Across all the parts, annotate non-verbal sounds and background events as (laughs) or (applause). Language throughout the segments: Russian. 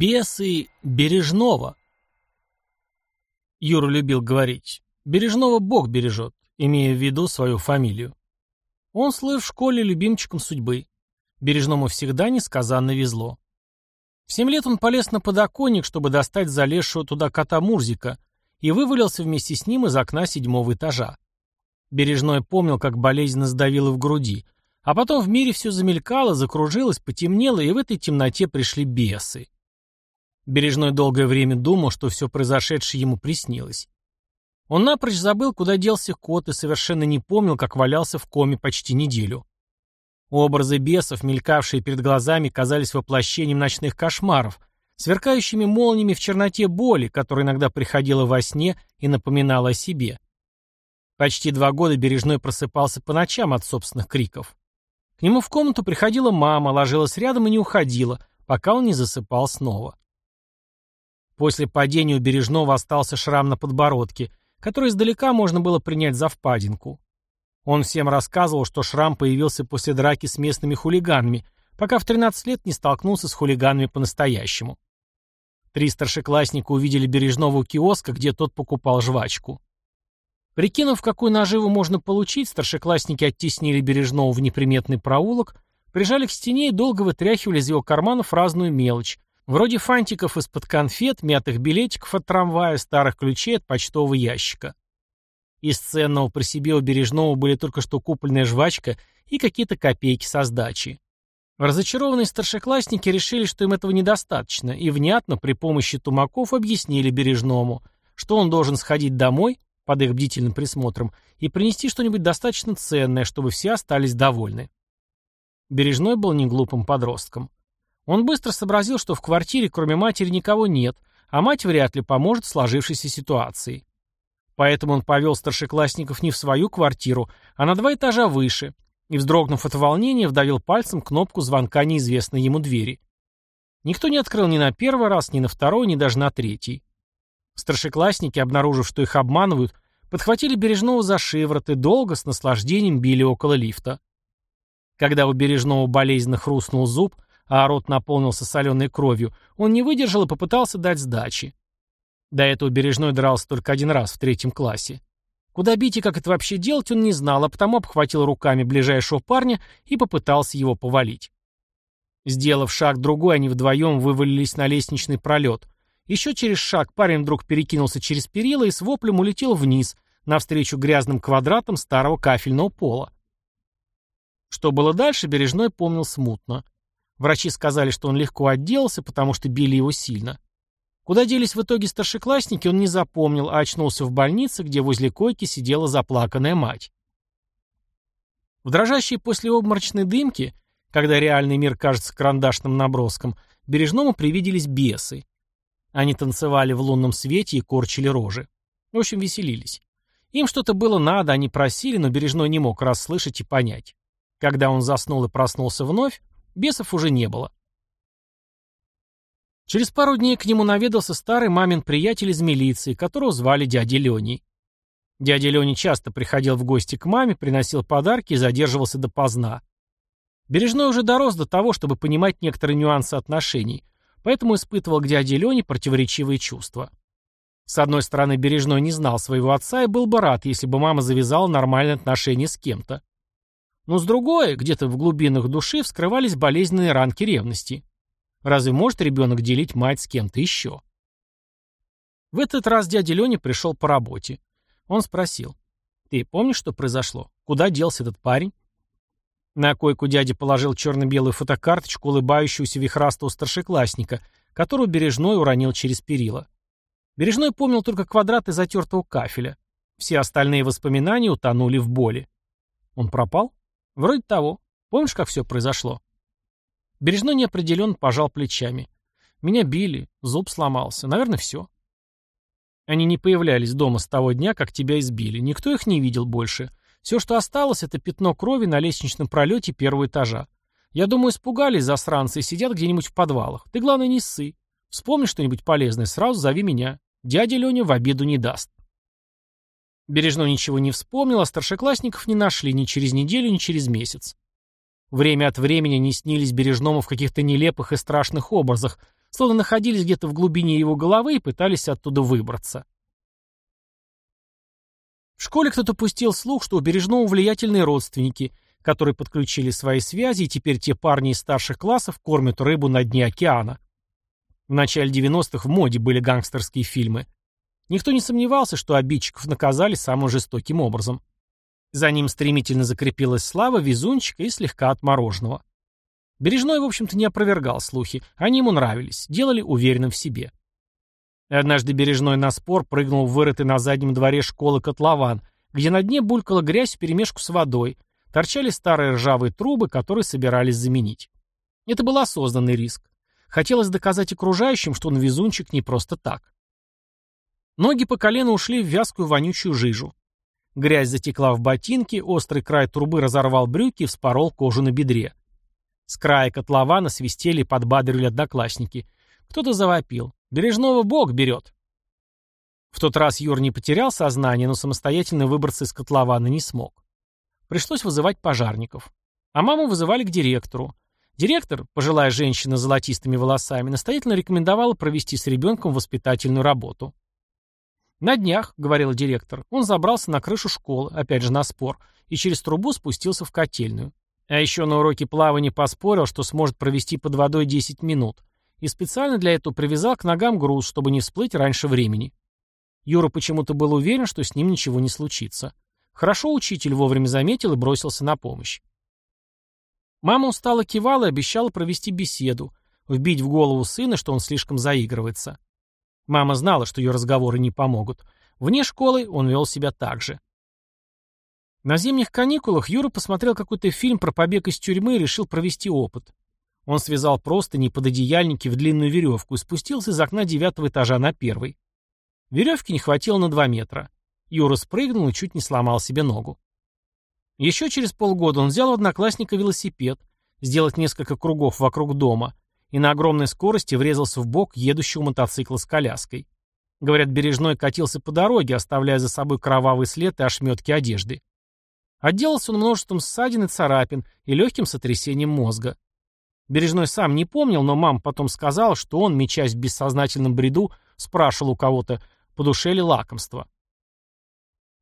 Бесы Бережного. Юра любил говорить, Бережного Бог бережет, имея в виду свою фамилию. Он слыл в школе любимчиком судьбы. Бережному всегда несказанно везло. В семь лет он полез на подоконник, чтобы достать залезшего туда кота Мурзика, и вывалился вместе с ним из окна седьмого этажа. Бережной помнил, как болезненно сдавило в груди, а потом в мире все замелькало, закружилось, потемнело, и в этой темноте пришли бесы. Бережной долгое время думал, что все произошедшее ему приснилось. Он напрочь забыл, куда делся кот, и совершенно не помнил, как валялся в коме почти неделю. Образы бесов, мелькавшие перед глазами, казались воплощением ночных кошмаров, сверкающими молниями в черноте боли, которая иногда приходила во сне и напоминала о себе. Почти два года Бережной просыпался по ночам от собственных криков. К нему в комнату приходила мама, ложилась рядом и не уходила, пока он не засыпал снова. После падения у Бережного остался шрам на подбородке, который издалека можно было принять за впадинку. Он всем рассказывал, что шрам появился после драки с местными хулиганами, пока в 13 лет не столкнулся с хулиганами по-настоящему. Три старшеклассника увидели Бережного у киоска, где тот покупал жвачку. Прикинув, какую наживу можно получить, старшеклассники оттеснили Бережного в неприметный проулок, прижали к стене и долго вытряхивали из его карманов разную мелочь, вроде фантиков из-под конфет, мятых билетиков от трамвая, старых ключей от почтового ящика. Из ценного при себе у Бережного были только что купленная жвачка и какие-то копейки со сдачи. Разочарованные старшеклассники решили, что им этого недостаточно, и внятно при помощи тумаков объяснили Бережному, что он должен сходить домой, под их бдительным присмотром, и принести что-нибудь достаточно ценное, чтобы все остались довольны. Бережной был не глупым подростком. Он быстро сообразил, что в квартире кроме матери никого нет, а мать вряд ли поможет в сложившейся ситуации. Поэтому он повел старшеклассников не в свою квартиру, а на два этажа выше, и, вздрогнув от волнения, вдавил пальцем кнопку звонка неизвестной ему двери. Никто не открыл ни на первый раз, ни на второй, ни даже на третий. Старшеклассники, обнаружив, что их обманывают, подхватили Бережного за шиворот и долго с наслаждением били около лифта. Когда у Бережного болезненно хрустнул зуб, а рот наполнился соленой кровью, он не выдержал и попытался дать сдачи. До этого Бережной дрался только один раз в третьем классе. Куда бить и как это вообще делать, он не знал, а потому обхватил руками ближайшего парня и попытался его повалить. Сделав шаг другой, они вдвоем вывалились на лестничный пролет. Еще через шаг парень вдруг перекинулся через перила и с воплем улетел вниз, навстречу грязным квадратам старого кафельного пола. Что было дальше, Бережной помнил смутно. Врачи сказали, что он легко отделался, потому что били его сильно. Куда делись в итоге старшеклассники, он не запомнил, а очнулся в больнице, где возле койки сидела заплаканная мать. В дрожащей послеобморочной дымке, когда реальный мир кажется карандашным наброском, Бережному привиделись бесы. Они танцевали в лунном свете и корчили рожи. В общем, веселились. Им что-то было надо, они просили, но Бережной не мог расслышать и понять. Когда он заснул и проснулся вновь, бесов уже не было. Через пару дней к нему наведался старый мамин приятель из милиции, которого звали дядя Леней. Дядя Леня часто приходил в гости к маме, приносил подарки и задерживался допоздна. Бережной уже дорос до того, чтобы понимать некоторые нюансы отношений, поэтому испытывал к дяде Лене противоречивые чувства. С одной стороны, Бережной не знал своего отца и был бы рад, если бы мама завязала нормальные отношения с кем-то. Но с другой, где-то в глубинах души вскрывались болезненные ранки ревности. Разве может ребенок делить мать с кем-то еще? В этот раз дядя Леня пришел по работе. Он спросил. «Ты помнишь, что произошло? Куда делся этот парень?» На койку дядя положил черно-белую фотокарточку улыбающегося вихрастого старшеклассника, которую Бережной уронил через перила. Бережной помнил только квадраты затертого кафеля. Все остальные воспоминания утонули в боли. Он пропал? Вроде того. Помнишь, как все произошло? Бережной неопределенно пожал плечами. Меня били, зуб сломался. Наверное, все. Они не появлялись дома с того дня, как тебя избили. Никто их не видел больше. Все, что осталось, это пятно крови на лестничном пролете первого этажа. Я думаю, испугались засранцы и сидят где-нибудь в подвалах. Ты, главное, не ссы. Вспомни что-нибудь полезное, сразу зови меня. Дядя Леня в обиду не даст. Бережной ничего не вспомнил, а старшеклассников не нашли ни через неделю, ни через месяц. Время от времени они снились Бережному в каких-то нелепых и страшных образах, словно находились где-то в глубине его головы и пытались оттуда выбраться. В школе кто-то пустил слух, что у Бережного влиятельные родственники, которые подключили свои связи, и теперь те парни из старших классов кормят рыбу на дне океана. В начале 90-х в моде были гангстерские фильмы. Никто не сомневался, что обидчиков наказали самым жестоким образом. За ним стремительно закрепилась слава везунчика и слегка отмороженного. Бережной, в общем-то, не опровергал слухи. Они ему нравились, делали уверенным в себе. Однажды Бережной на спор прыгнул в вырытый на заднем дворе школы котлован, где на дне булькала грязь вперемешку с водой, торчали старые ржавые трубы, которые собирались заменить. Это был осознанный риск. Хотелось доказать окружающим, что он везунчик не просто так. Ноги по колено ушли в вязкую вонючую жижу. Грязь затекла в ботинки, острый край трубы разорвал брюки и вспорол кожу на бедре. С края котлована свистели и подбадривали одноклассники. Кто-то завопил. «Бережного Бог берет!» В тот раз Юр не потерял сознание, но самостоятельно выбраться из котлована не смог. Пришлось вызывать пожарников. А маму вызывали к директору. Директор, пожилая женщина с золотистыми волосами, настоятельно рекомендовала провести с ребенком воспитательную работу. «На днях», — говорил директор, — он забрался на крышу школы, опять же на спор, и через трубу спустился в котельную. А еще на уроке плавания поспорил, что сможет провести под водой 10 минут, и специально для этого привязал к ногам груз, чтобы не всплыть раньше времени. Юра почему-то был уверен, что с ним ничего не случится. Хорошо учитель вовремя заметил и бросился на помощь. Мама устало кивала и обещала провести беседу, вбить в голову сына, что он слишком заигрывается. Мама знала, что ее разговоры не помогут. Вне школы он вел себя так же. На зимних каникулах Юра посмотрел какой-то фильм про побег из тюрьмы и решил провести опыт. Он связал простыни под одеяльники в длинную веревку и спустился из окна девятого этажа на первый. Веревки не хватило на два метра. Юра спрыгнул и чуть не сломал себе ногу. Еще через полгода он взял у одноклассника велосипед, сделать несколько кругов вокруг дома, и на огромной скорости врезался в бок едущего мотоцикла с коляской. Говорят, Бережной катился по дороге, оставляя за собой кровавый след и ошметки одежды. Отделался он множеством ссадин и царапин и легким сотрясением мозга. Бережной сам не помнил, но мама потом сказала, что он, мечась в бессознательном бреду, спрашивал у кого-то, по душе ли лакомство.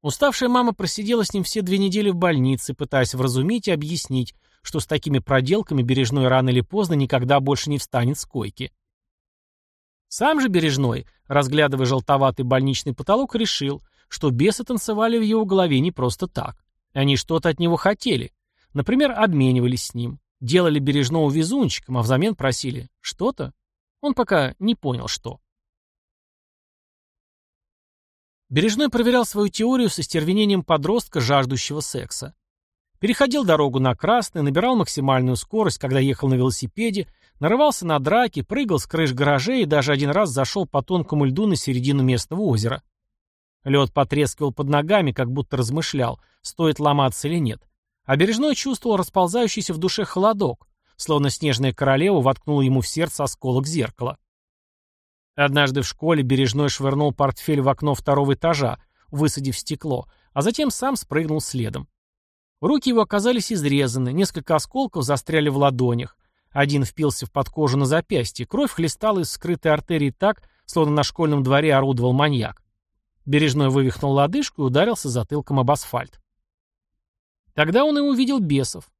Уставшая мама просидела с ним все две недели в больнице, пытаясь вразумить и объяснить, что с такими проделками Бережной рано или поздно никогда больше не встанет с койки. Сам же Бережной, разглядывая желтоватый больничный потолок, решил, что бесы танцевали в его голове не просто так. Они что-то от него хотели. Например, обменивались с ним, делали Бережного везунчиком, а взамен просили что-то. Он пока не понял, что. Бережной проверял свою теорию со стервенением подростка, жаждущего секса. Переходил дорогу на красный, набирал максимальную скорость, когда ехал на велосипеде, нарывался на драки, прыгал с крыш гаражей и даже один раз зашел по тонкому льду на середину местного озера. Лед потрескивал под ногами, как будто размышлял, стоит ломаться или нет. А Бережной чувствовал расползающийся в душе холодок, словно снежная королева воткнула ему в сердце осколок зеркала. Однажды в школе Бережной швырнул портфель в окно второго этажа, высадив стекло, а затем сам спрыгнул следом. Руки его оказались изрезаны, несколько осколков застряли в ладонях. Один впился в подкожу на запястье, кровь хлестала из скрытой артерии так, словно на школьном дворе орудовал маньяк. Бережной вывихнул лодыжку и ударился затылком об асфальт. Тогда он и увидел бесов.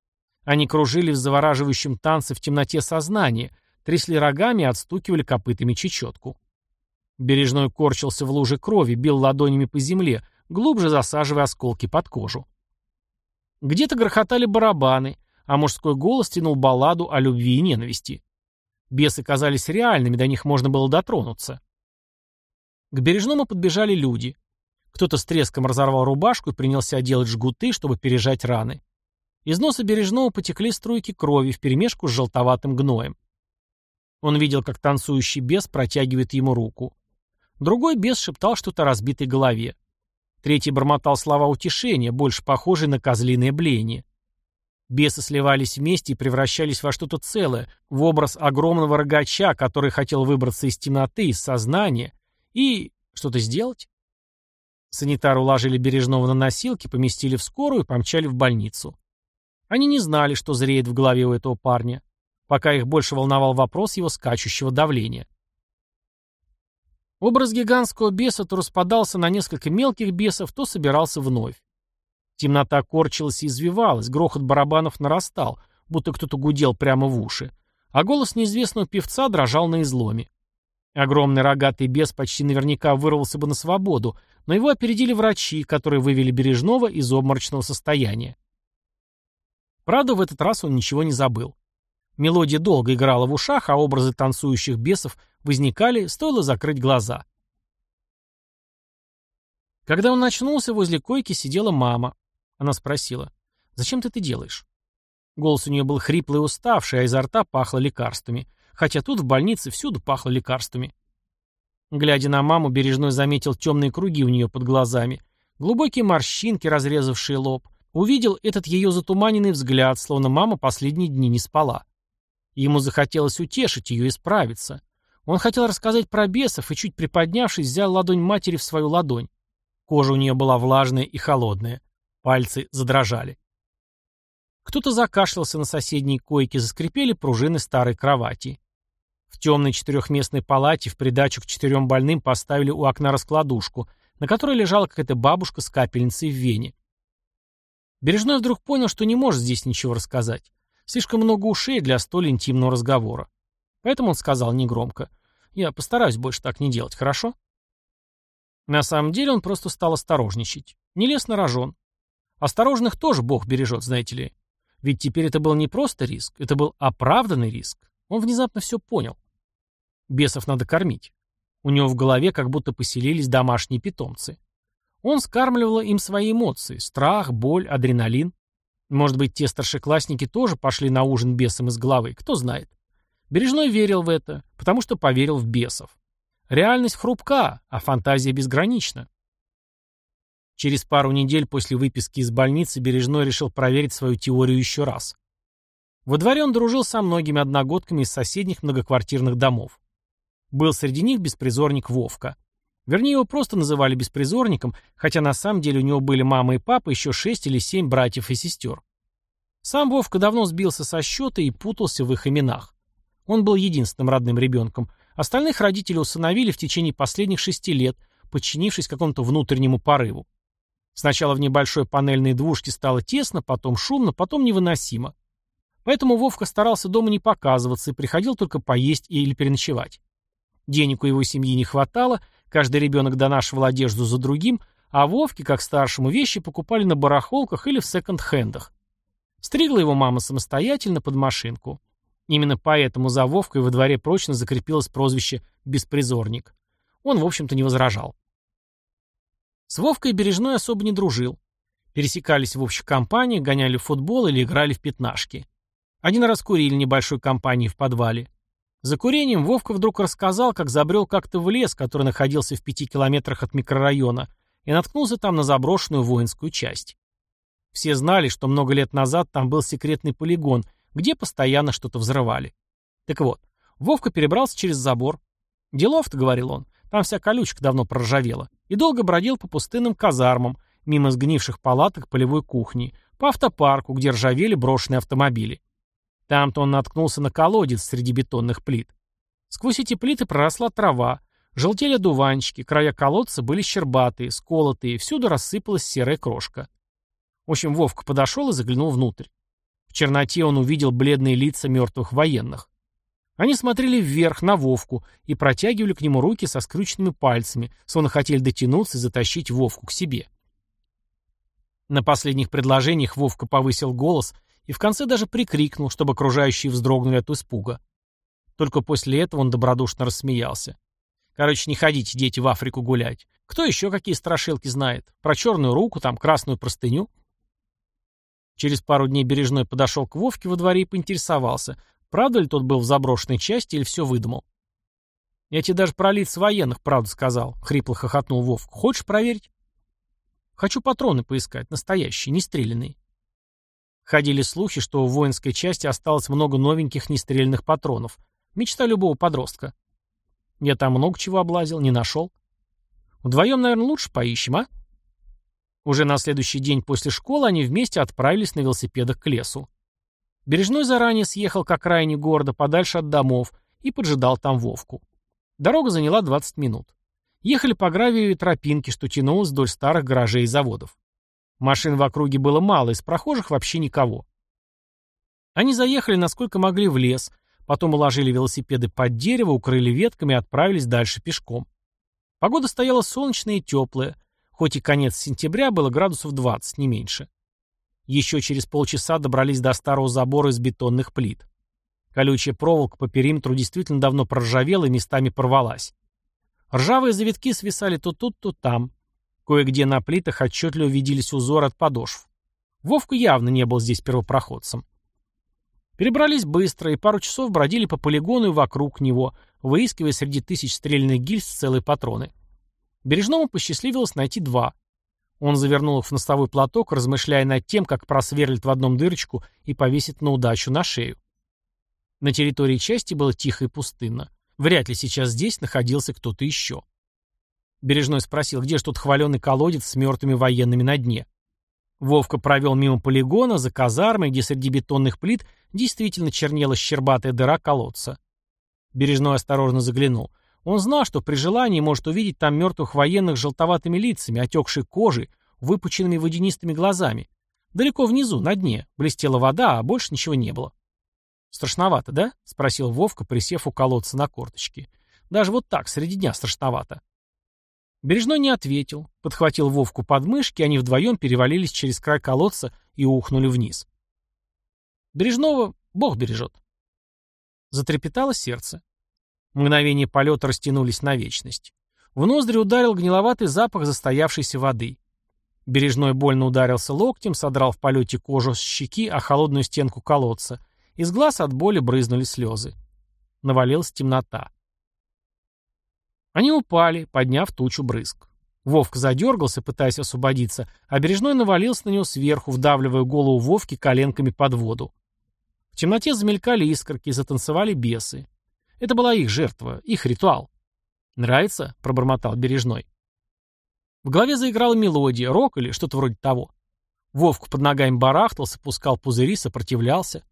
Они кружили в завораживающем танце в темноте сознания, трясли рогами и отстукивали копытами чечетку. Бережной корчился в луже крови, бил ладонями по земле, глубже засаживая осколки под кожу. Где-то грохотали барабаны, а мужской голос тянул балладу о любви и ненависти. Бесы казались реальными, до них можно было дотронуться. К Бережному подбежали люди. Кто-то с треском разорвал рубашку и принялся делать жгуты, чтобы пережать раны. Из носа Бережного потекли струйки крови вперемешку с желтоватым гноем. Он видел, как танцующий бес протягивает ему руку. Другой бес шептал что-то разбитой голове. Третий бормотал слова утешения, больше похожие на козлиное блеяние. Бесы сливались вместе и превращались во что-то целое, в образ огромного рогача, который хотел выбраться из темноты, из сознания и что-то сделать. Санитары уложили Бережного на носилки, поместили в скорую и помчали в больницу. Они не знали, что зреет в голове у этого парня. пока их больше волновал вопрос его скачущего давления. Образ гигантского беса то распадался на несколько мелких бесов, то собирался вновь. Темнота корчилась и извивалась, грохот барабанов нарастал, будто кто-то гудел прямо в уши, а голос неизвестного певца дрожал на изломе. Огромный рогатый бес почти наверняка вырвался бы на свободу, но его опередили врачи, которые вывели Бережного из обморочного состояния. Правда, в этот раз он ничего не забыл. Мелодия долго играла в ушах, а образы танцующих бесов возникали, стоило закрыть глаза. Когда он очнулся, возле койки сидела мама. Она спросила, «Зачем ты это делаешь?» Голос у нее был хриплый и уставший, а изо рта пахло лекарствами. Хотя тут, в больнице, всюду пахло лекарствами. Глядя на маму, Бережной заметил темные круги у нее под глазами, глубокие морщинки, разрезавшие лоб. Увидел этот ее затуманенный взгляд, словно мама последние дни не спала. Ему захотелось утешить ее и справиться. Он хотел рассказать про бесов и, чуть приподнявшись, взял ладонь матери в свою ладонь. Кожа у нее была влажная и холодная. Пальцы задрожали. Кто-то закашлялся на соседней койке, заскрипели пружины старой кровати. В темной четырехместной палате в придачу к четырем больным поставили у окна раскладушку, на которой лежала какая-то бабушка с капельницей в вене. Бережной вдруг понял, что не может здесь ничего рассказать. Слишком много ушей для столь интимного разговора. Поэтому он сказал негромко. «Я постараюсь больше так не делать, хорошо?» На самом деле он просто стал осторожничать. Не лез на рожон. Осторожных тоже Бог бережет, знаете ли. Ведь теперь это был не просто риск, это был оправданный риск. Он внезапно все понял. Бесов надо кормить. У него в голове как будто поселились домашние питомцы. Он скармливал им свои эмоции – страх, боль, адреналин. Может быть, те старшеклассники тоже пошли на ужин бесом из головы, кто знает. Бережной верил в это, потому что поверил в бесов. Реальность хрупка, а фантазия безгранична. Через пару недель после выписки из больницы Бережной решил проверить свою теорию еще раз. Во дворе он дружил со многими одногодками из соседних многоквартирных домов. Был среди них беспризорник Вовка. Вернее, его просто называли беспризорником, хотя на самом деле у него были мама и папа, еще шесть или семь братьев и сестер. Сам Вовка давно сбился со счета и путался в их именах. Он был единственным родным ребенком. Остальных родители усыновили в течение последних шести лет, подчинившись какому-то внутреннему порыву. Сначала в небольшой панельной двушке стало тесно, потом шумно, потом невыносимо. Поэтому Вовка старался дома не показываться и приходил только поесть или переночевать. Денег у его семьи не хватало, каждый ребенок донашивал одежду за другим, а Вовке, как старшему, вещи покупали на барахолках или в секонд-хендах. Стригла его мама самостоятельно под машинку. Именно поэтому за Вовкой во дворе прочно закрепилось прозвище «беспризорник». Он, в общем-то, не возражал. С Вовкой Бережной особо не дружил. Пересекались в общих компаниях, гоняли в футбол или играли в пятнашки. Один раз курили небольшой компанией в подвале. За курением Вовка вдруг рассказал, как забрел как-то в лес, который находился в пяти километрах от микрорайона, и наткнулся там на заброшенную воинскую часть. Все знали, что много лет назад там был секретный полигон, где постоянно что-то взрывали. Так вот, Вовка перебрался через забор. «Делов-то», — говорил он, — «там вся колючка давно проржавела», и долго бродил по пустынным казармам, мимо сгнивших палаток полевой кухни, по автопарку, где ржавели брошенные автомобили. Там-то он наткнулся на колодец среди бетонных плит. Сквозь эти плиты проросла трава, желтели дуванчики, края колодца были щербатые, сколотые, всюду рассыпалась серая крошка. В общем, Вовка подошел и заглянул внутрь черноте он увидел бледные лица мертвых военных. Они смотрели вверх, на Вовку, и протягивали к нему руки со скрюченными пальцами, словно хотели дотянуться и затащить Вовку к себе. На последних предложениях Вовка повысил голос и в конце даже прикрикнул, чтобы окружающие вздрогнули от испуга. Только после этого он добродушно рассмеялся. Короче, не ходите, дети, в Африку гулять. Кто еще какие страшилки знает? Про черную руку, там, красную простыню? Через пару дней Бережной подошел к Вовке во дворе и поинтересовался, правда ли тот был в заброшенной части или все выдумал. «Я тебе даже про лиц военных правду сказал», — хрипло хохотнул Вовка. «Хочешь проверить?» «Хочу патроны поискать, настоящие, не стрелянные». Ходили слухи, что в воинской части осталось много новеньких нестрельных патронов. Мечта любого подростка. Я там много чего облазил, не нашел. Вдвоем, наверное, лучше поищем, а? Уже на следующий день после школы они вместе отправились на велосипедах к лесу. Бережной заранее съехал к окраине города, подальше от домов, и поджидал там Вовку. Дорога заняла 20 минут. Ехали по гравию и тропинке, что тянулось вдоль старых гаражей и заводов. Машин в округе было мало, из прохожих вообще никого. Они заехали, насколько могли, в лес, потом уложили велосипеды под дерево, укрыли ветками и отправились дальше пешком. Погода стояла солнечная и теплая, хоть и конец сентября было градусов 20, не меньше. Еще через полчаса добрались до старого забора из бетонных плит. Колючая проволока по периметру действительно давно проржавела и местами порвалась. Ржавые завитки свисали то тут, то там. Кое-где на плитах отчетливо виделись узоры от подошв. Вовка явно не был здесь первопроходцем. Перебрались быстро и пару часов бродили по полигону и вокруг него, выискивая среди тысяч стрельных гильз целые патроны. Бережному посчастливилось найти два. Он завернул их в носовой платок, размышляя над тем, как просверлит в одном дырочку и повесит на удачу на шею. На территории части было тихо и пустынно. Вряд ли сейчас здесь находился кто-то еще. Бережной спросил, где же тут хваленый колодец с мертвыми военными на дне. Вовка провел мимо полигона, за казармой, где среди бетонных плит действительно чернела щербатая дыра колодца. Бережной осторожно заглянул. Он знал, что при желании может увидеть там мертвых военных с желтоватыми лицами, отекшей кожей, выпученными водянистыми глазами. Далеко внизу, на дне, блестела вода, а больше ничего не было. «Страшновато, да?» — спросил Вовка, присев у колодца на корточки. «Даже вот так, среди дня страшновато». Бережной не ответил, подхватил Вовку под мышки, они вдвоем перевалились через край колодца и ухнули вниз. Бережного Бог бережет. Затрепетало сердце. Мгновения полета растянулись на вечность. В ноздри ударил гниловатый запах застоявшейся воды. Бережной больно ударился локтем, содрал в полете кожу с щеки о холодную стенку колодца. Из глаз от боли брызнули слезы. Навалилась темнота. Они упали, подняв тучу брызг. Вовка задергался, пытаясь освободиться, а Бережной навалился на него сверху, вдавливая голову Вовки коленками под воду. В темноте замелькали искорки, затанцевали бесы. Это была их жертва, их ритуал. «Нравится?» — пробормотал Бережной. В голове заиграла мелодия, рок или что-то вроде того. Вовка под ногами барахтался, пускал пузыри, сопротивлялся.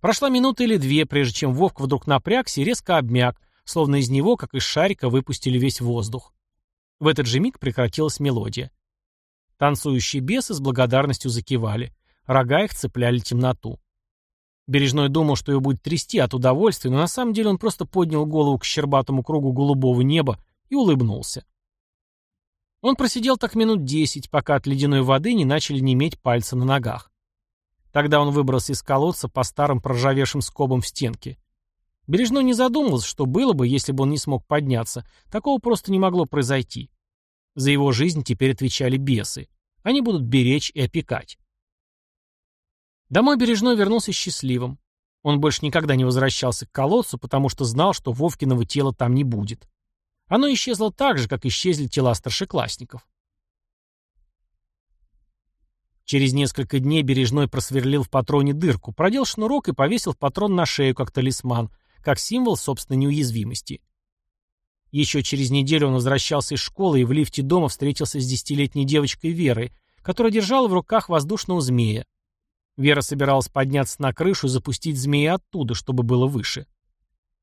Прошла минута или две, прежде чем Вовка вдруг напрягся и резко обмяк, словно из него, как из шарика, выпустили весь воздух. В этот же миг прекратилась мелодия. Танцующие бесы с благодарностью закивали. Рога их цепляли темноту. Бережной думал, что его будет трясти от удовольствия, но на самом деле он просто поднял голову к щербатому кругу голубого неба и улыбнулся. Он просидел так минут десять, пока от ледяной воды не начали неметь пальцы на ногах. Тогда он выбрался из колодца по старым проржавевшим скобам в стенке. Бережной не задумывался, что было бы, если бы он не смог подняться. Такого просто не могло произойти. За его жизнь теперь отвечали бесы. Они будут беречь и опекать. Домой Бережной вернулся счастливым. Он больше никогда не возвращался к колодцу, потому что знал, что Вовкиного тела там не будет. Оно исчезло так же, как исчезли тела старшеклассников. Через несколько дней Бережной просверлил в патроне дырку, продел шнурок и повесил патрон на шею, как талисман, как символ собственной неуязвимости. Еще через неделю он возвращался из школы и в лифте дома встретился с десятилетней девочкой Верой, которая держала в руках воздушного змея. Вера собиралась подняться на крышу и запустить змея оттуда, чтобы было выше.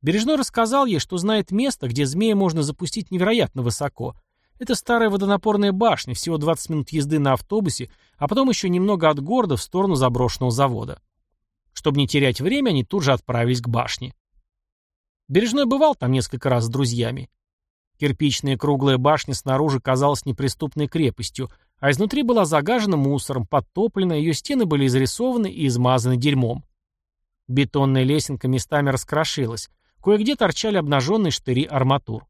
Бережной рассказал ей, что знает место, где змея можно запустить невероятно высоко. Это старая водонапорная башня, всего 20 минут езды на автобусе, а потом еще немного от города в сторону заброшенного завода. Чтобы не терять время, они тут же отправились к башне. Бережной бывал там несколько раз с друзьями. Кирпичная круглая башня снаружи казалась неприступной крепостью, а изнутри была загажена мусором, подтоплена, ее стены были изрисованы и измазаны дерьмом. Бетонная лесенка местами раскрошилась, кое-где торчали обнаженные штыри арматур.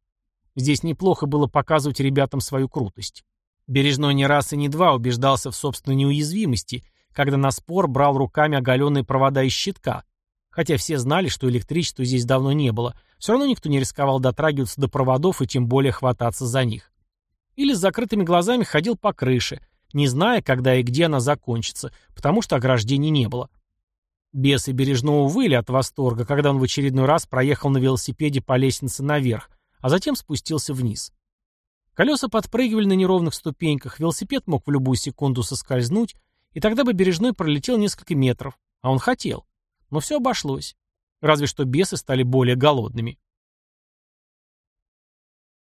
Здесь неплохо было показывать ребятам свою крутость. Бережной не раз и не два убеждался в собственной неуязвимости, когда на спор брал руками оголенные провода из щитка, Хотя все знали, что электричества здесь давно не было, все равно никто не рисковал дотрагиваться до проводов и тем более хвататься за них. Или с закрытыми глазами ходил по крыше, не зная, когда и где она закончится, потому что ограждений не было. Бесы бережного выли от восторга, когда он в очередной раз проехал на велосипеде по лестнице наверх, а затем спустился вниз. Колеса подпрыгивали на неровных ступеньках, велосипед мог в любую секунду соскользнуть, и тогда бы Бережной пролетел несколько метров, а он хотел. Но все обошлось. Разве что бесы стали более голодными.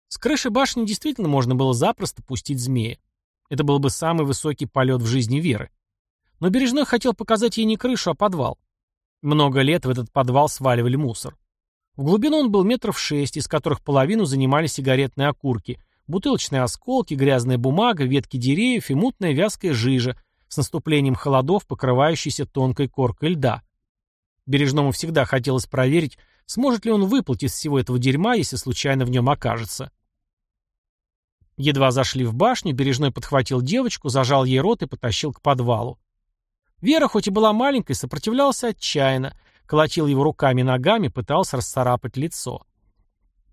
С крыши башни действительно можно было запросто пустить змея. Это был бы самый высокий полет в жизни Веры. Но Бережной хотел показать ей не крышу, а подвал. Много лет в этот подвал сваливали мусор. В глубину он был метров шесть, из которых половину занимали сигаретные окурки, бутылочные осколки, грязная бумага, ветки деревьев и мутная вязкая жижа, с наступлением холодов, покрывающейся тонкой коркой льда. Бережному всегда хотелось проверить, сможет ли он выплыть из всего этого дерьма, если случайно в нем окажется. Едва зашли в башню, Бережной подхватил девочку, зажал ей рот и потащил к подвалу. Вера, хоть и была маленькой, сопротивлялась отчаянно, колотил его руками и ногами, пытался расцарапать лицо.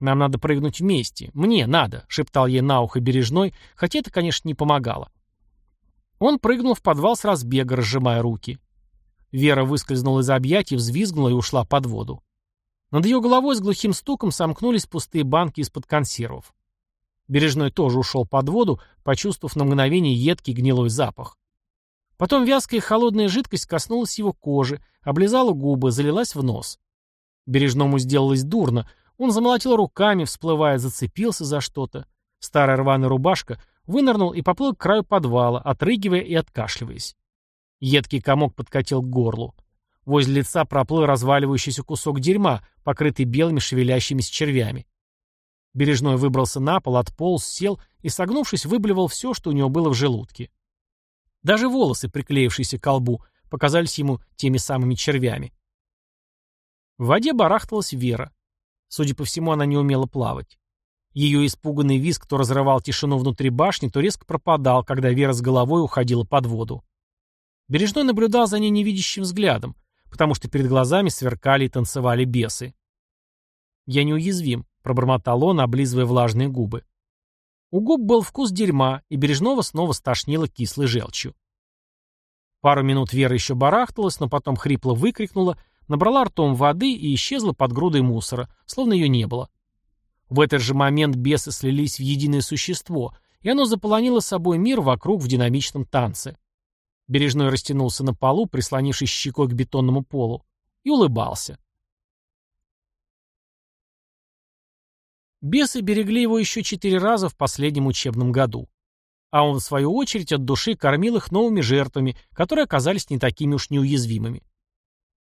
«Нам надо прыгнуть вместе. Мне надо», — шептал ей на ухо Бережной, хотя это, конечно, не помогало. Он прыгнул в подвал с разбега, разжимая руки. Вера выскользнула из объятий, взвизгнула и ушла под воду. Над ее головой с глухим стуком сомкнулись пустые банки из-под консервов. Бережной тоже ушел под воду, почувствовав на мгновение едкий гнилой запах. Потом вязкая холодная жидкость коснулась его кожи, облизала губы, залилась в нос. Бережному сделалось дурно. Он замолотил руками, всплывая, зацепился за что-то. Старая рваная рубашка вынырнул и поплыл к краю подвала, отрыгивая и откашливаясь. Едкий комок подкатил к горлу. Возле лица проплыл разваливающийся кусок дерьма, покрытый белыми шевелящимися червями. Бережной выбрался на пол, отполз, сел и, согнувшись, выблевал все, что у него было в желудке. Даже волосы, приклеившиеся к колбу, показались ему теми самыми червями. В воде барахталась Вера. Судя по всему, она не умела плавать. Ее испуганный визг то разрывал тишину внутри башни, то резко пропадал, когда Вера с головой уходила под воду. Бережной наблюдал за ней невидящим взглядом, потому что перед глазами сверкали и танцевали бесы. «Я неуязвим», — пробормотал он, облизывая влажные губы. У губ был вкус дерьма, и Бережного снова стошнило кислой желчью. Пару минут Вера еще барахталась, но потом хрипло выкрикнула, набрала ртом воды и исчезла под грудой мусора, словно ее не было. В этот же момент бесы слились в единое существо, и оно заполонило собой мир вокруг в динамичном танце. Бережной растянулся на полу, прислонившись щекой к бетонному полу, и улыбался. Бесы берегли его еще четыре раза в последнем учебном году. А он, в свою очередь, от души кормил их новыми жертвами, которые оказались не такими уж неуязвимыми.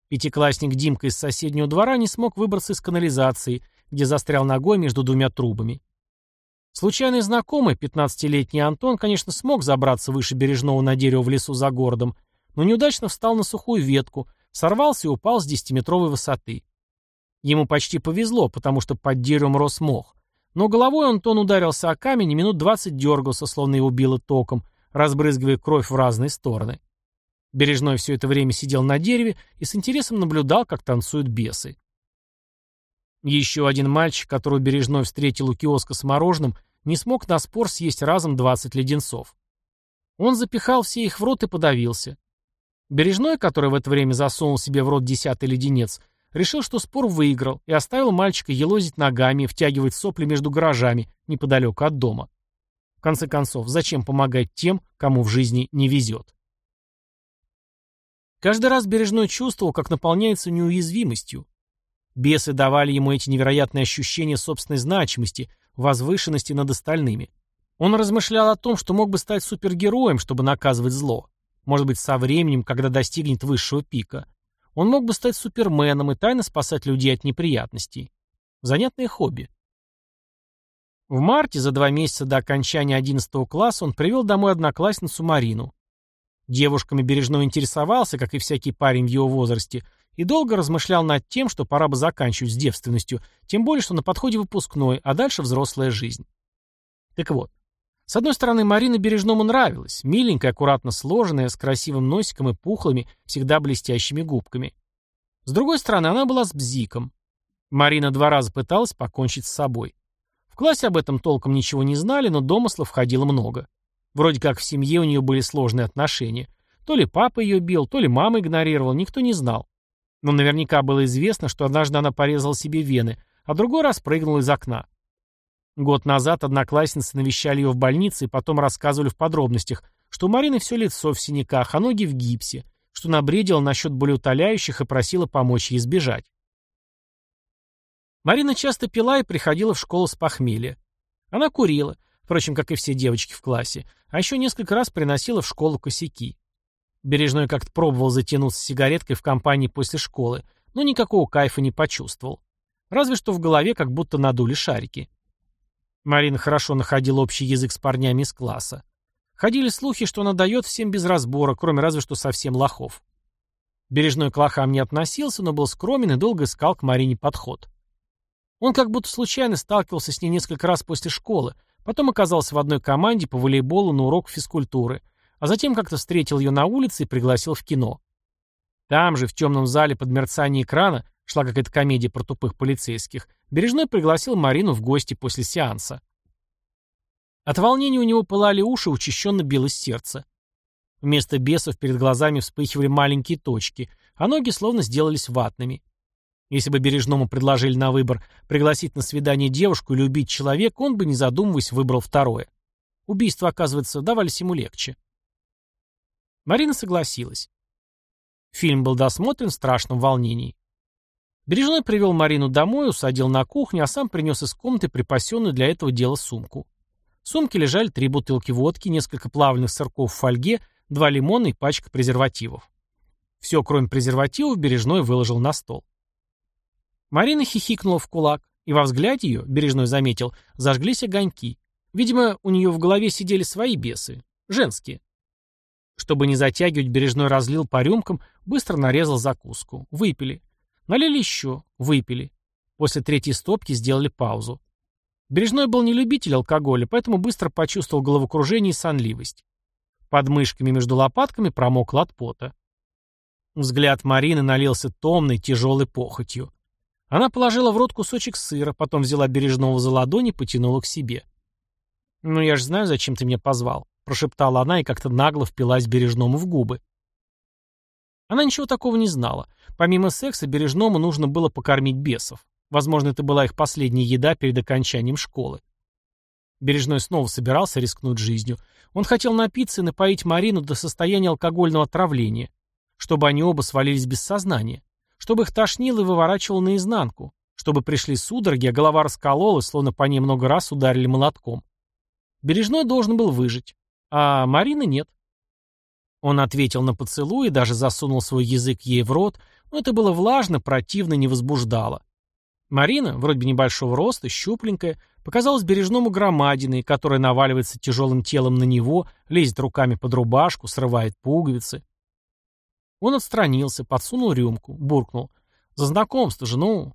Пятиклассник Димка из соседнего двора не смог выбраться из канализации, где застрял ногой между двумя трубами. Случайный знакомый, 15-летний Антон, конечно, смог забраться выше бережного на дерево в лесу за городом, но неудачно встал на сухую ветку, сорвался и упал с десятиметровой высоты. Ему почти повезло, потому что под деревом рос мох. Но головой Антон ударился о камень и минут двадцать дергался, словно его било током, разбрызгивая кровь в разные стороны. Бережной все это время сидел на дереве и с интересом наблюдал, как танцуют бесы. Еще один мальчик, которого Бережной встретил у киоска с мороженым, не смог на спор съесть разом 20 леденцов. Он запихал все их в рот и подавился. Бережной, который в это время засунул себе в рот десятый леденец, решил, что спор выиграл, и оставил мальчика елозить ногами втягивать сопли между гаражами, неподалеку от дома. В конце концов, зачем помогать тем, кому в жизни не везет? Каждый раз Бережной чувствовал, как наполняется неуязвимостью. Бесы давали ему эти невероятные ощущения собственной значимости, возвышенности над остальными. Он размышлял о том, что мог бы стать супергероем, чтобы наказывать зло. Может быть, со временем, когда достигнет высшего пика. Он мог бы стать суперменом и тайно спасать людей от неприятностей. Занятное хобби. В марте, за два месяца до окончания 11 класса, он привел домой одноклассницу Марину. Девушками бережно интересовался, как и всякий парень в его возрасте, и долго размышлял над тем, что пора бы заканчивать с девственностью, тем более, что на подходе выпускной, а дальше взрослая жизнь. Так вот, с одной стороны, Марина Бережному нравилась, миленькая, аккуратно сложенная, с красивым носиком и пухлыми, всегда блестящими губками. С другой стороны, она была с бзиком. Марина два раза пыталась покончить с собой. В классе об этом толком ничего не знали, но домыслов ходило много. Вроде как в семье у нее были сложные отношения. То ли папа ее бил, то ли мама игнорировала, никто не знал. Но наверняка было известно, что однажды она порезала себе вены, а другой раз прыгнула из окна. Год назад одноклассницы навещали ее в больнице и потом рассказывали в подробностях, что у Марины все лицо в синяках, а ноги в гипсе, что набредила насчет болеутоляющих и просила помочь ей избежать. Марина часто пила и приходила в школу с похмелья. Она курила, впрочем, как и все девочки в классе, а еще несколько раз приносила в школу косяки. Бережной как-то пробовал затянуться сигареткой в компании после школы, но никакого кайфа не почувствовал. Разве что в голове как будто надули шарики. Марина хорошо находила общий язык с парнями из класса. Ходили слухи, что она дает всем без разбора, кроме разве что совсем лохов. Бережной к лохам не относился, но был скромен и долго искал к Марине подход. Он как будто случайно сталкивался с ней несколько раз после школы, потом оказался в одной команде по волейболу на урок физкультуры, а затем как-то встретил ее на улице и пригласил в кино. Там же, в темном зале под мерцание экрана, шла какая-то комедия про тупых полицейских, Бережной пригласил Марину в гости после сеанса. От волнения у него пылали уши, учащенно билось сердце. Вместо бесов перед глазами вспыхивали маленькие точки, а ноги словно сделались ватными. Если бы Бережному предложили на выбор пригласить на свидание девушку или убить человека, он бы, не задумываясь, выбрал второе. Убийства, оказывается, давались ему легче. Марина согласилась. Фильм был досмотрен в страшном волнении. Бережной привел Марину домой, усадил на кухню, а сам принес из комнаты припасенную для этого дела сумку. В сумке лежали три бутылки водки, несколько плавленных сырков в фольге, два лимона и пачка презервативов. Все, кроме презервативов, Бережной выложил на стол. Марина хихикнула в кулак, и во взгляде ее, Бережной заметил, зажглись огоньки. Видимо, у нее в голове сидели свои бесы, женские. Чтобы не затягивать, Бережной разлил по рюмкам, быстро нарезал закуску. Выпили. Налили еще, выпили. После третьей стопки сделали паузу. Бережной был не любитель алкоголя, поэтому быстро почувствовал головокружение и сонливость. Под мышками между лопатками промокл от пота. Взгляд Марины налился томной, тяжелой похотью. Она положила в рот кусочек сыра, потом взяла Бережного за ладони и потянула к себе. «Ну, я же знаю, зачем ты меня позвал», — прошептала она и как-то нагло впилась Бережному в губы. Она ничего такого не знала. Помимо секса, Бережному нужно было покормить бесов. Возможно, это была их последняя еда перед окончанием школы. Бережной снова собирался рискнуть жизнью. Он хотел напиться и напоить Марину до состояния алкогольного отравления, чтобы они оба свалились без сознания, чтобы их тошнило и выворачивало наизнанку, чтобы пришли судороги, а голова раскололась, словно по ней много раз ударили молотком. Бережной должен был выжить, а Марина нет. Он ответил на поцелуй и даже засунул свой язык ей в рот, но это было влажно, противно, не возбуждало. Марина, вроде бы небольшого роста, щупленькая, показалась бережному громадиной, которая наваливается тяжелым телом на него, лезет руками под рубашку, срывает пуговицы. Он отстранился, подсунул рюмку, буркнул. «За знакомство же, ну...»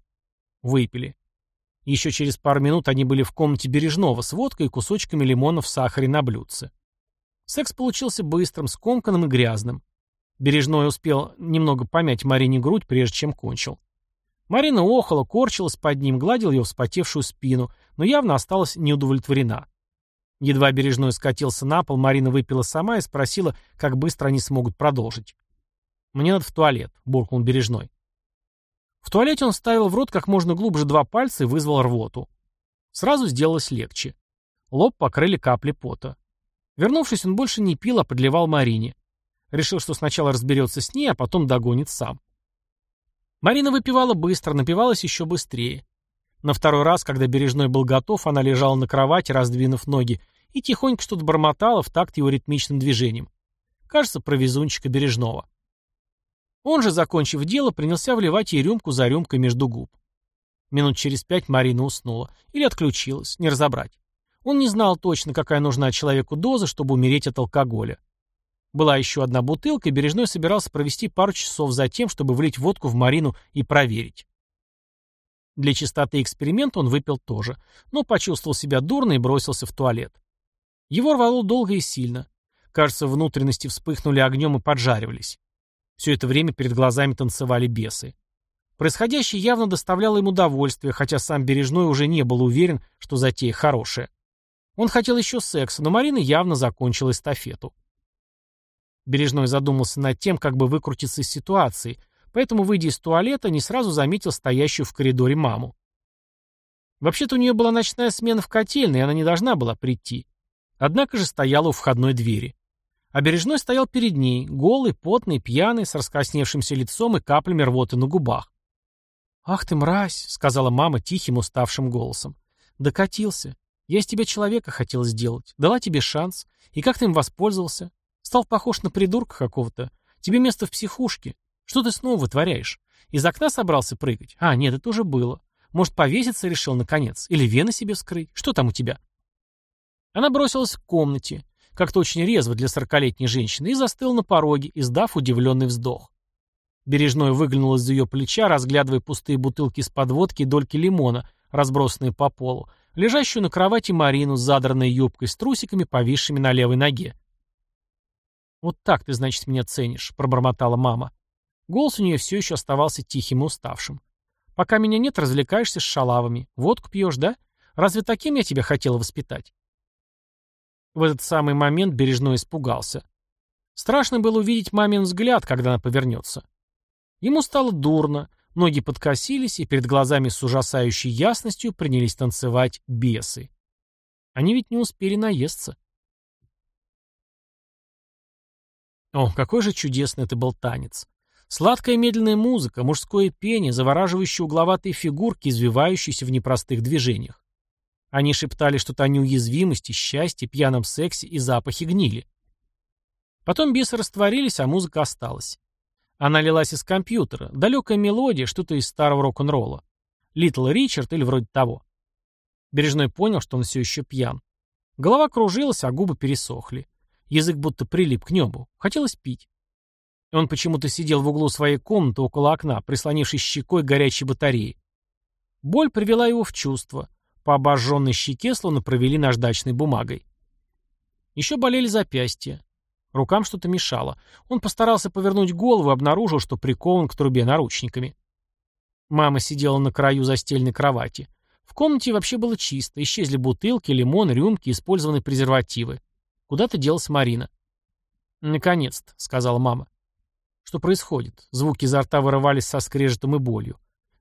Выпили. Еще через пару минут они были в комнате Бережного с водкой и кусочками лимона в сахаре на блюдце. Секс получился быстрым, скомканным и грязным. Бережной успел немного помять Марине грудь, прежде чем кончил. Марина охала, корчилась под ним, гладила ее вспотевшую спину, но явно осталась неудовлетворена. Едва Бережной скатился на пол, Марина выпила сама и спросила, как быстро они смогут продолжить. «Мне надо в туалет», — буркнул Бережной. В туалете он ставил в рот как можно глубже два пальца и вызвал рвоту. Сразу сделалось легче. Лоб покрыли капли пота. Вернувшись, он больше не пил, а подливал Марине. Решил, что сначала разберется с ней, а потом догонит сам. Марина выпивала быстро, напивалась еще быстрее. На второй раз, когда Бережной был готов, она лежала на кровати, раздвинув ноги, и тихонько что-то бормотала в такт его ритмичным движением. Кажется, про везунчика Бережного. Он же, закончив дело, принялся вливать ей рюмку за рюмкой между губ. Минут через пять Марина уснула. Или отключилась, не разобрать. Он не знал точно, какая нужна человеку доза, чтобы умереть от алкоголя. Была еще одна бутылка, и Бережной собирался провести пару часов за тем, чтобы влить водку в Марину и проверить. Для чистоты эксперимента он выпил тоже, но почувствовал себя дурно и бросился в туалет. Его рвало долго и сильно. Кажется, внутренности вспыхнули огнем и поджаривались. Все это время перед глазами танцевали бесы. Происходящее явно доставляло ему удовольствие, хотя сам Бережной уже не был уверен, что затея хорошая. Он хотел еще секса, но Марина явно закончила эстафету. Бережной задумался над тем, как бы выкрутиться из ситуации, поэтому, выйдя из туалета, не сразу заметил стоящую в коридоре маму. Вообще-то у нее была ночная смена в котельной, и она не должна была прийти. Однако же стояла у входной двери. А Бережной стоял перед ней, голый, потный, пьяный, с раскосневшимся лицом и каплями рвоты на губах. «Ах ты, мразь!» — сказала мама тихим, уставшим голосом. «Докатился. Я из тебя человека хотела сделать. Дала тебе шанс. И как ты им воспользовался? Стал похож на придурка какого-то. Тебе место в психушке. Что ты снова вытворяешь? Из окна собрался прыгать? А, нет, это уже было. Может, повеситься решил наконец? Или вены себе вскрыть? Что там у тебя?» Она бросилась к комнате, как-то очень резво для сорокалетней женщины, и застыл на пороге, издав удивленный вздох. Бережной выглянул из-за ее плеча, разглядывая пустые бутылки с подводки и дольки лимона, разбросанные по полу, лежащую на кровати Марину с задранной юбкой с трусиками, повисшими на левой ноге. «Вот так ты, значит, меня ценишь», — пробормотала мама. Голос у нее все еще оставался тихим и уставшим. «Пока меня нет, развлекаешься с шалавами. Водку пьешь, да? Разве таким я тебя хотела воспитать?» В этот самый момент Бережной испугался. Страшно было увидеть мамин взгляд, когда она повернется. Ему стало дурно, ноги подкосились, и перед глазами с ужасающей ясностью принялись танцевать бесы. Они ведь не успели наесться. О, какой же чудесный это был танец. Сладкая медленная музыка, мужское пение, завораживающие угловатые фигурки, извивающиеся в непростых движениях. Они шептали что-то о неуязвимости, счастье, пьяном сексе и запахе гнили. Потом бесы растворились, а музыка осталась. Она лилась из компьютера, далекая мелодия, что-то из старого рок-н-ролла. Литл Ричард или вроде того. Бережной понял, что он все еще пьян. Голова кружилась, а губы пересохли. Язык будто прилип к небу. Хотелось пить. Он почему-то сидел в углу своей комнаты около окна, прислонившись щекой к горячей батареи. Боль привела его в чувство. По обожженной щеке словно провели наждачной бумагой. Еще болели запястья. Рукам что-то мешало. Он постарался повернуть голову и обнаружил, что прикован к трубе наручниками. Мама сидела на краю застельной кровати. В комнате вообще было чисто. Исчезли бутылки, лимон, рюмки, использованные презервативы. Куда-то делась Марина. «Наконец-то», — сказала мама. Что происходит? Звуки изо рта вырывались со скрежетом и болью.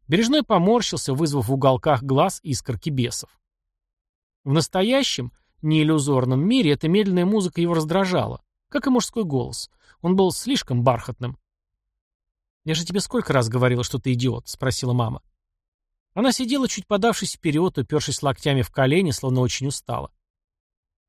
Бережной поморщился, вызвав в уголках глаз искорки бесов. В настоящем, неиллюзорном мире эта медленная музыка его раздражала, как и мужской голос. Он был слишком бархатным. «Я же тебе сколько раз говорила, что ты идиот?» — спросила мама. Она сидела, чуть подавшись вперед, упершись локтями в колени, словно очень устала.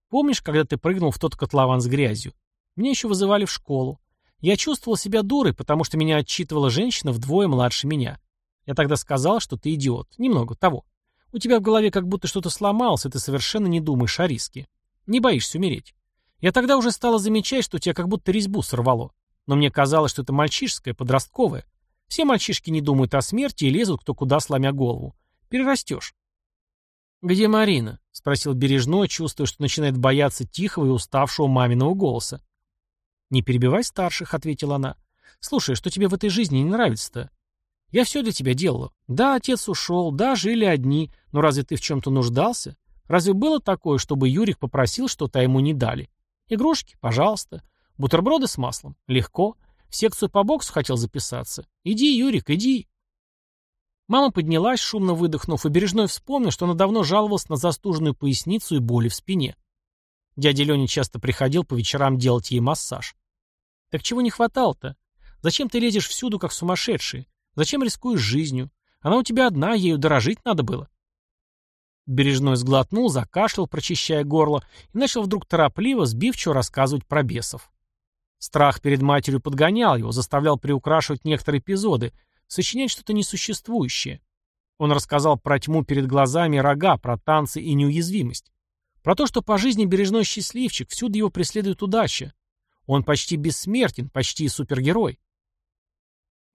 «Помнишь, когда ты прыгнул в тот котлован с грязью? Меня еще вызывали в школу. Я чувствовал себя дурой, потому что меня отчитывала женщина вдвое младше меня. Я тогда сказал, что ты идиот. Немного того. У тебя в голове как будто что-то сломалось, и ты совершенно не думаешь о риске. Не боишься умереть. Я тогда уже стала замечать, что у тебя как будто резьбу сорвало. Но мне казалось, что это мальчишеское, подростковое. Все мальчишки не думают о смерти и лезут кто куда, сломя голову. Перерастешь. «Где Марина?» — спросил Бережной, чувствуя, что начинает бояться тихого и уставшего маминого голоса. «Не перебивай старших», — ответила она. «Слушай, что тебе в этой жизни не нравится-то? Я все для тебя делала. Да, отец ушел, да, жили одни, но разве ты в чем-то нуждался? Разве было такое, чтобы Юрик попросил что-то, а ему не дали? Игрушки? Пожалуйста. Бутерброды с маслом? Легко. В секцию по боксу хотел записаться? Иди, Юрик, иди. Мама поднялась, шумно выдохнув, и Бережной вспомнил, что она давно жаловалась на застуженную поясницу и боли в спине. Дядя Леня часто приходил по вечерам делать ей массаж. Так чего не хватало-то? Зачем ты лезешь всюду, как сумасшедший? Зачем рискуешь жизнью? Она у тебя одна, ею дорожить надо было. Бережной сглотнул, закашлял, прочищая горло, и начал вдруг торопливо, сбивчиво рассказывать про бесов. Страх перед матерью подгонял его, заставлял приукрашивать некоторые эпизоды, сочинять что-то несуществующее. Он рассказал про тьму перед глазами рога, про танцы и неуязвимость. Про то, что по жизни бережной счастливчик, всюду его преследует удача. Он почти бессмертен, почти супергерой.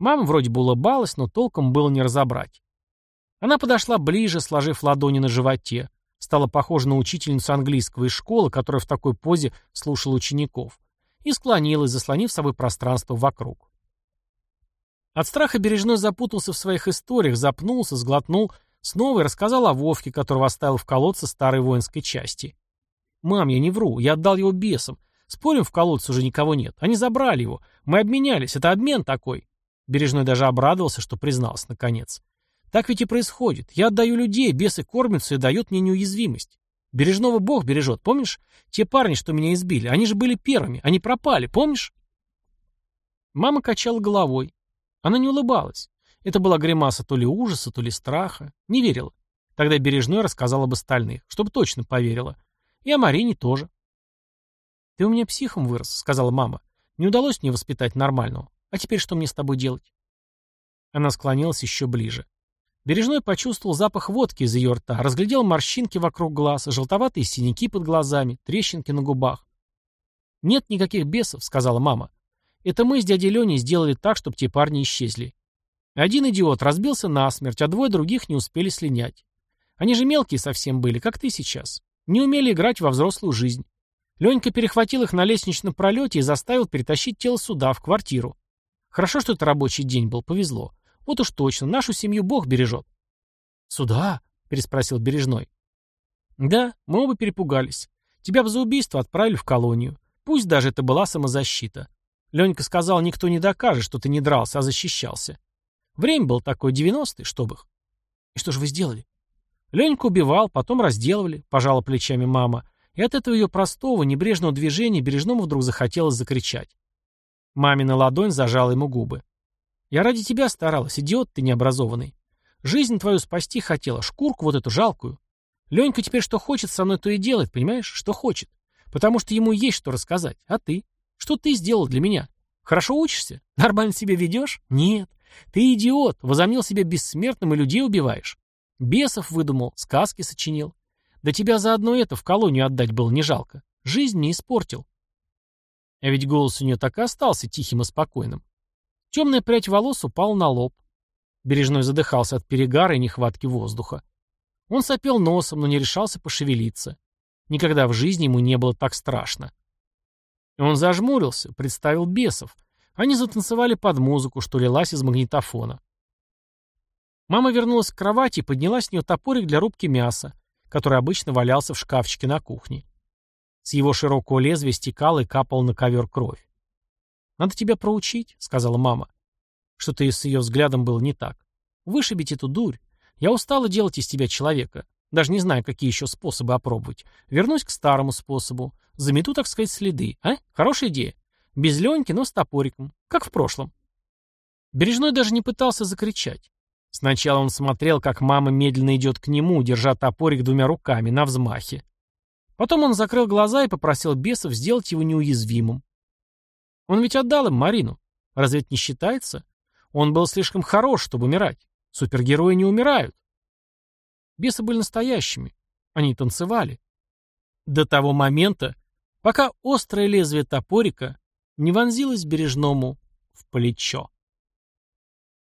Мама вроде бы улыбалась, но толком было не разобрать. Она подошла ближе, сложив ладони на животе. Стала похожа на учительницу английского из школы, которая в такой позе слушала учеников. И склонилась, заслонив собой пространство вокруг. От страха Бережной запутался в своих историях, запнулся, сглотнул, снова и рассказал о Вовке, которого оставил в колодце старой воинской части. «Мам, я не вру, я отдал его бесам. Спорим, в колодце уже никого нет. Они забрали его. Мы обменялись, это обмен такой. Бережной даже обрадовался, что признался наконец. Так ведь и происходит. Я отдаю людей, бесы кормятся и дают мне неуязвимость. Бережного Бог бережет, помнишь? Те парни, что меня избили, они же были первыми, они пропали, помнишь? Мама качала головой. Она не улыбалась. Это была гримаса то ли ужаса, то ли страха. Не верила. Тогда Бережной рассказал об остальных, чтобы точно поверила. И о Марине тоже. «Ты у меня психом вырос», — сказала мама. «Не удалось мне воспитать нормального. А теперь что мне с тобой делать?» Она склонилась еще ближе. Бережной почувствовал запах водки из ее рта, разглядел морщинки вокруг глаз, желтоватые синяки под глазами, трещинки на губах. «Нет никаких бесов», — сказала мама. «Это мы с дядей Леней сделали так, чтобы те парни исчезли. Один идиот разбился насмерть, а двое других не успели слинять. Они же мелкие совсем были, как ты сейчас. Не умели играть во взрослую жизнь. Ленька перехватил их на лестничном пролете и заставил перетащить тело сюда, в квартиру. Хорошо, что это рабочий день был, повезло. Вот уж точно, нашу семью Бог бережет. «Сюда?» — переспросил Бережной. «Да, мы оба перепугались. Тебя бы за убийство отправили в колонию. Пусть даже это была самозащита. Ленька сказал, никто не докажет, что ты не дрался, а защищался. Время было такое, девяностые, чтоб их. И что же вы сделали? Леньку убивал, потом разделывали, пожала плечами мама. И от этого ее простого, небрежного движения Бережному вдруг захотелось закричать. Мамина ладонь зажала ему губы. «Я ради тебя старалась, идиот ты необразованный. Жизнь твою спасти хотела, шкурку вот эту жалкую. Ленька теперь что хочет со мной, то и делает, понимаешь? Что хочет. Потому что ему есть что рассказать. А ты? Что ты сделал для меня? Хорошо учишься? (laughs) Нормально себя ведешь? Нет. Ты идиот, возомнил себя бессмертным и людей убиваешь. Бесов выдумал, сказки сочинил. Да тебя за одно это в колонию отдать было не жалко. Жизнь не испортил. А ведь голос у нее так и остался тихим и спокойным. Темная прядь волос упала на лоб. Бережной задыхался от перегара и нехватки воздуха. Он сопел носом, но не решался пошевелиться. Никогда в жизни ему не было так страшно. Он зажмурился, представил бесов. Они затанцевали под музыку, что лилась из магнитофона. Мама вернулась к кровати и подняла с нее топорик для рубки мяса, который обычно валялся в шкафчике на кухне. С его широкого лезвия стекала и капала на ковер кровь. «Надо тебя проучить», — сказала мама. Что-то с ее взглядом было не так. «Вышибить эту дурь. Я устала делать из тебя человека. Даже не знаю, какие еще способы опробовать. Вернусь к старому способу. Замету, так сказать, следы. А? Хорошая идея. Без Леньки, но с топориком. Как в прошлом». Бережной даже не пытался закричать. Сначала он смотрел, как мама медленно идет к нему, держа топорик двумя руками, на взмахе. Потом он закрыл глаза и попросил бесов сделать его неуязвимым. Он ведь отдал им Марину. Разве это не считается? Он был слишком хорош, чтобы умирать. Супергерои не умирают. Бесы были настоящими. Они танцевали. До того момента, пока острое лезвие топорика не вонзилось бережному в плечо.